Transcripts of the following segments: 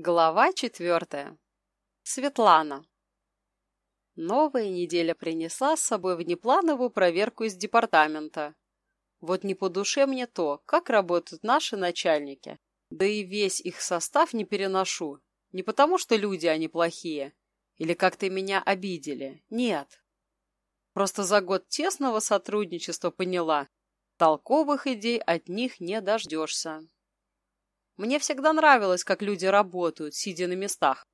Глава четвертая. Светлана. Новая неделя принесла с собой внеплановую проверку из департамента. Вот не по душе мне то, как работают наши начальники. Да и весь их состав не переношу. Не потому, что люди они плохие. Или как-то меня обидели. Нет. Просто за год тесного сотрудничества поняла. Толковых идей от них не дождешься. Мне всегда нравилось, как люди работают, сидя на местах.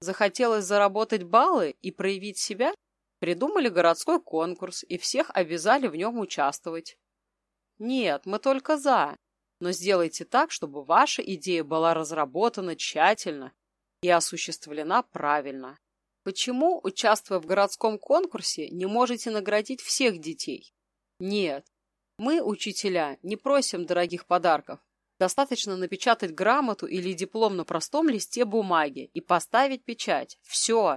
Захотелось заработать баллы и проявить себя? Придумали городской конкурс и всех обязали в нем участвовать. Нет, мы только за. Но сделайте так, чтобы ваша идея была разработана тщательно и осуществлена правильно. Почему, участвуя в городском конкурсе, не можете наградить всех детей? Нет, мы, учителя, не просим дорогих подарков. Достаточно напечатать грамоту или диплом на простом листе бумаги и поставить печать. Все.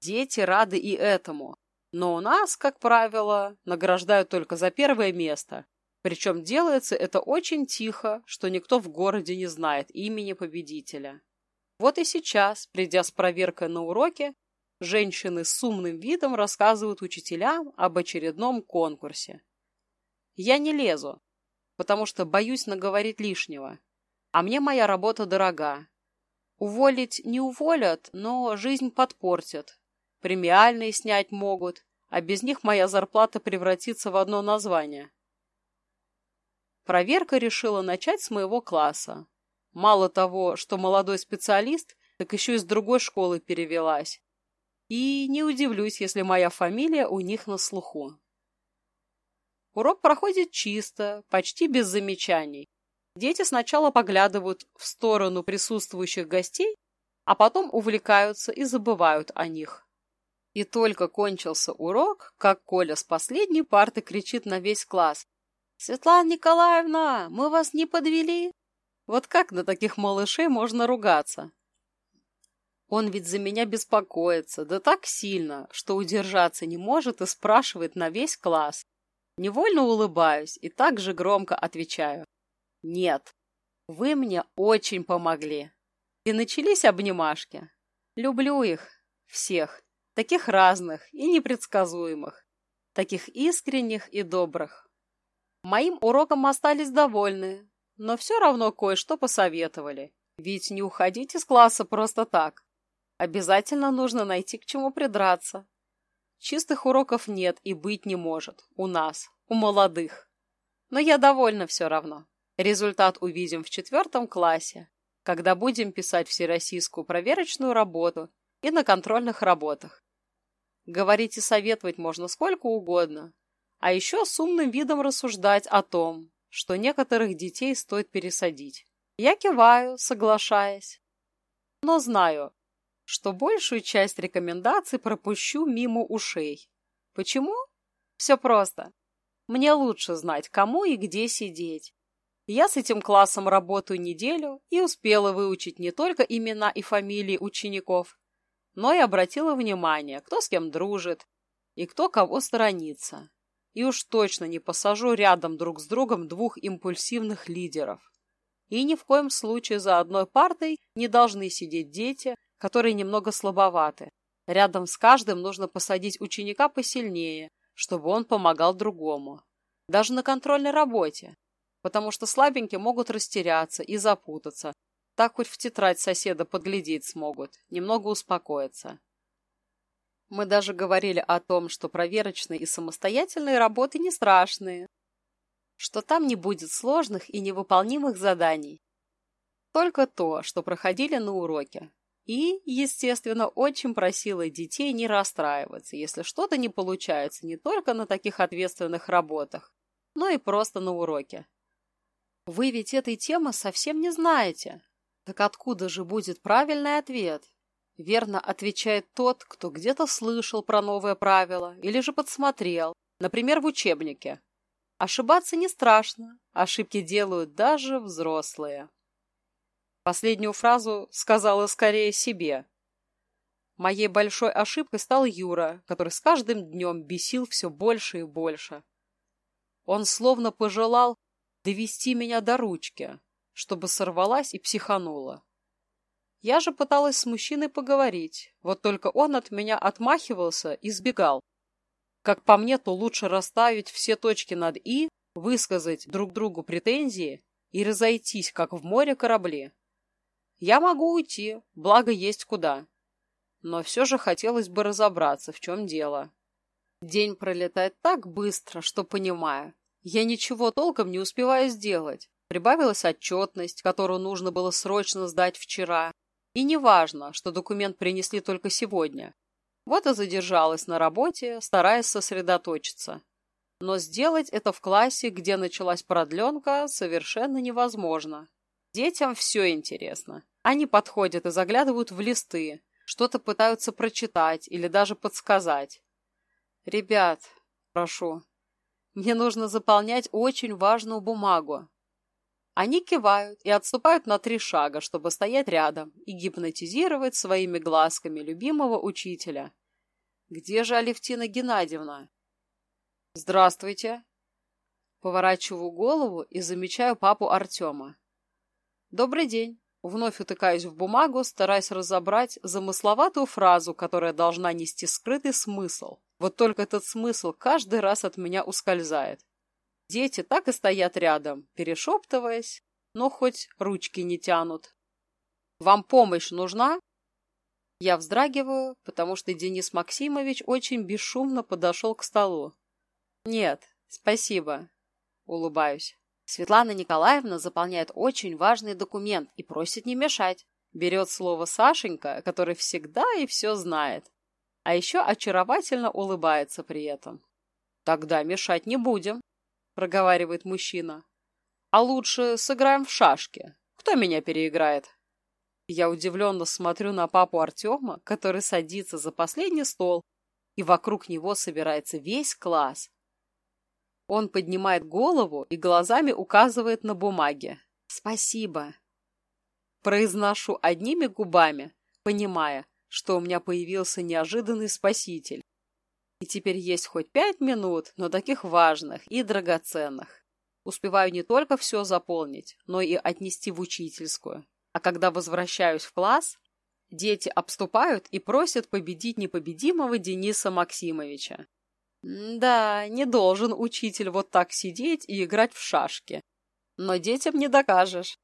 Дети рады и этому. Но у нас, как правило, награждают только за первое место. Причем делается это очень тихо, что никто в городе не знает имени победителя. Вот и сейчас, придя с проверкой на уроке, женщины с умным видом рассказывают учителям об очередном конкурсе. Я не лезу, потому что боюсь наговорить лишнего. А мне моя работа дорога. Уволить не уволят, но жизнь подпортят. Премиальные снять могут, а без них моя зарплата превратится в одно название. Проверка решила начать с моего класса. Мало того, что молодой специалист, так еще и с другой школы перевелась. И не удивлюсь, если моя фамилия у них на слуху. Урок проходит чисто, почти без замечаний. Дети сначала поглядывают в сторону присутствующих гостей, а потом увлекаются и забывают о них. И только кончился урок, как Коля с последней парты кричит на весь класс. «Светлана Николаевна, мы вас не подвели?» Вот как на таких малышей можно ругаться? Он ведь за меня беспокоится, да так сильно, что удержаться не может и спрашивает на весь класс. Невольно улыбаюсь и так же громко отвечаю. Нет, вы мне очень помогли. И начались обнимашки. Люблю их, всех, таких разных и непредсказуемых, таких искренних и добрых. Моим уроком остались довольны, но все равно кое-что посоветовали. Ведь не уходить из класса просто так. Обязательно нужно найти к чему придраться. Чистых уроков нет и быть не может. У нас, у молодых. Но я довольна все равно. Результат увидим в четвертом классе, когда будем писать всероссийскую проверочную работу и на контрольных работах. Говорить и советовать можно сколько угодно, а еще с умным видом рассуждать о том, что некоторых детей стоит пересадить. Я киваю, соглашаясь, но знаю, что большую часть рекомендаций пропущу мимо ушей. Почему? Все просто. Мне лучше знать, кому и где сидеть. Я с этим классом работаю неделю и успела выучить не только имена и фамилии учеников, но и обратила внимание, кто с кем дружит и кто кого сторонится. И уж точно не посажу рядом друг с другом двух импульсивных лидеров. И ни в коем случае за одной партой не должны сидеть дети, которые немного слабоваты. Рядом с каждым нужно посадить ученика посильнее, чтобы он помогал другому. Даже на контрольной работе. Потому что слабенькие могут растеряться и запутаться. Так хоть в тетрадь соседа подглядеть смогут, немного успокоиться. Мы даже говорили о том, что проверочные и самостоятельные работы не страшные, что там не будет сложных и невыполнимых заданий. Только то, что проходили на уроке, и, естественно, очень просила детей не расстраиваться, если что-то не получается не только на таких ответственных работах, но и просто на уроке. Вы ведь этой темы совсем не знаете. Так откуда же будет правильный ответ? Верно отвечает тот, кто где-то слышал про новое правило или же подсмотрел, например, в учебнике. Ошибаться не страшно, ошибки делают даже взрослые. Последнюю фразу сказала скорее себе. Моей большой ошибкой стал Юра, который с каждым днем бесил все больше и больше. Он словно пожелал довести меня до ручки, чтобы сорвалась и психанула. Я же пыталась с мужчиной поговорить, вот только он от меня отмахивался и сбегал. Как по мне, то лучше расставить все точки над «и», высказать друг другу претензии и разойтись, как в море корабли. Я могу уйти, благо есть куда. Но все же хотелось бы разобраться, в чем дело. День пролетает так быстро, что понимаю. Я ничего толком не успеваю сделать. Прибавилась отчетность, которую нужно было срочно сдать вчера. И не важно, что документ принесли только сегодня. Вот и задержалась на работе, стараясь сосредоточиться. Но сделать это в классе, где началась продленка, совершенно невозможно. Детям все интересно. Они подходят и заглядывают в листы, что-то пытаются прочитать или даже подсказать. «Ребят, прошу, мне нужно заполнять очень важную бумагу». Они кивают и отступают на три шага, чтобы стоять рядом и гипнотизировать своими глазками любимого учителя. «Где же Алевтина Геннадьевна?» «Здравствуйте!» Поворачиваю голову и замечаю папу Артема. «Добрый день!» Вновь утыкаюсь в бумагу, стараясь разобрать замысловатую фразу, которая должна нести скрытый смысл. Вот только этот смысл каждый раз от меня ускользает. Дети так и стоят рядом, перешептываясь, но хоть ручки не тянут. «Вам помощь нужна?» Я вздрагиваю, потому что Денис Максимович очень бесшумно подошел к столу. «Нет, спасибо», — улыбаюсь. Светлана Николаевна заполняет очень важный документ и просит не мешать. Берет слово Сашенька, который всегда и все знает. А еще очаровательно улыбается при этом. «Тогда мешать не будем», — проговаривает мужчина. «А лучше сыграем в шашки. Кто меня переиграет?» Я удивленно смотрю на папу Артема, который садится за последний стол, и вокруг него собирается весь класс. Он поднимает голову и глазами указывает на бумаге. «Спасибо». Произношу одними губами, понимая, что у меня появился неожиданный спаситель. И теперь есть хоть пять минут, но таких важных и драгоценных. Успеваю не только все заполнить, но и отнести в учительскую. А когда возвращаюсь в класс, дети обступают и просят победить непобедимого Дениса Максимовича. Да, не должен учитель вот так сидеть и играть в шашки. Но детям не докажешь.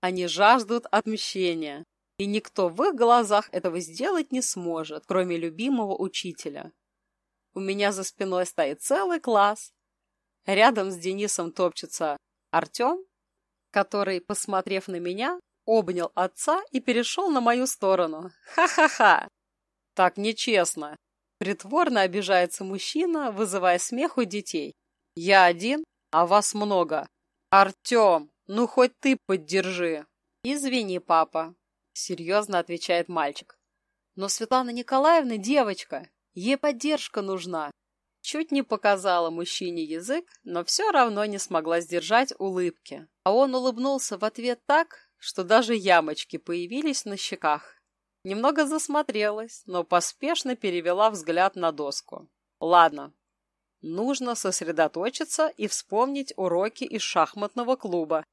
Они жаждут отмщения, и никто в их глазах этого сделать не сможет, кроме любимого учителя. У меня за спиной стоит целый класс. Рядом с Денисом топчется Артем, который, посмотрев на меня, обнял отца и перешел на мою сторону. Ха-ха-ха! Так нечестно. Притворно обижается мужчина, вызывая смех у детей. «Я один, а вас много. Артем, ну хоть ты поддержи!» «Извини, папа», — серьезно отвечает мальчик. «Но Светлана Николаевна девочка, ей поддержка нужна». Чуть не показала мужчине язык, но все равно не смогла сдержать улыбки. А он улыбнулся в ответ так, что даже ямочки появились на щеках. Немного засмотрелась, но поспешно перевела взгляд на доску. Ладно, нужно сосредоточиться и вспомнить уроки из шахматного клуба,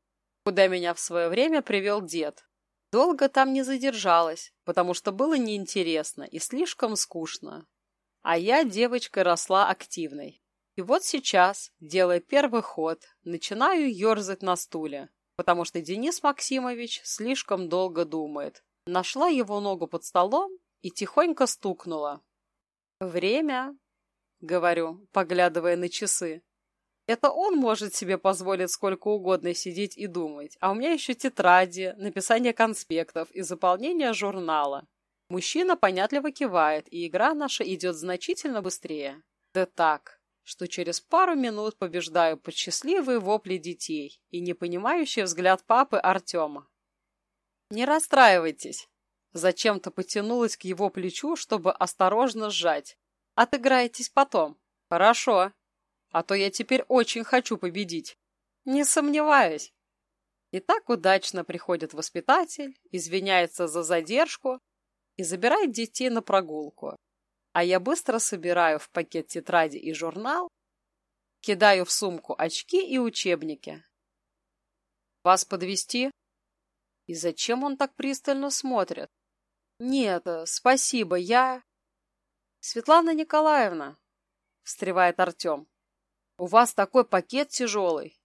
куда меня в свое время привел дед. Долго там не задержалась, потому что было неинтересно и слишком скучно. А я девочкой росла активной. И вот сейчас, делая первый ход, начинаю ерзать на стуле, потому что Денис Максимович слишком долго думает, Нашла его ногу под столом и тихонько стукнула. «Время», — говорю, поглядывая на часы. Это он может себе позволить сколько угодно сидеть и думать, а у меня еще тетради, написание конспектов и заполнение журнала. Мужчина понятливо кивает, и игра наша идет значительно быстрее. Да так, что через пару минут побеждаю под счастливые вопли детей и непонимающий взгляд папы Артема. «Не расстраивайтесь!» Зачем-то потянулась к его плечу, чтобы осторожно сжать. «Отыграетесь потом. Хорошо. А то я теперь очень хочу победить. Не сомневаюсь». И так удачно приходит воспитатель, извиняется за задержку и забирает детей на прогулку. А я быстро собираю в пакет тетради и журнал, кидаю в сумку очки и учебники. «Вас подвести? И зачем он так пристально смотрит? Нет, спасибо, я... Светлана Николаевна, встревает Артем, у вас такой пакет тяжелый.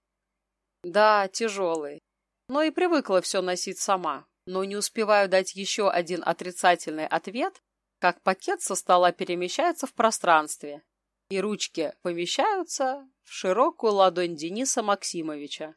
Да, тяжелый. Но и привыкла все носить сама. Но не успеваю дать еще один отрицательный ответ, как пакет со стола перемещается в пространстве, и ручки помещаются в широкую ладонь Дениса Максимовича.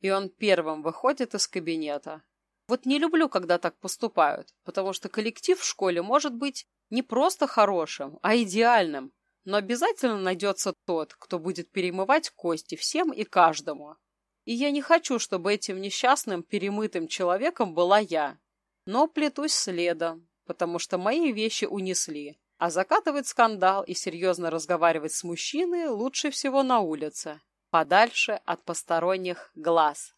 И он первым выходит из кабинета. Вот не люблю, когда так поступают, потому что коллектив в школе может быть не просто хорошим, а идеальным, но обязательно найдется тот, кто будет перемывать кости всем и каждому. И я не хочу, чтобы этим несчастным, перемытым человеком была я. Но плетусь следом, потому что мои вещи унесли, а закатывать скандал и серьезно разговаривать с мужчиной лучше всего на улице, подальше от посторонних глаз.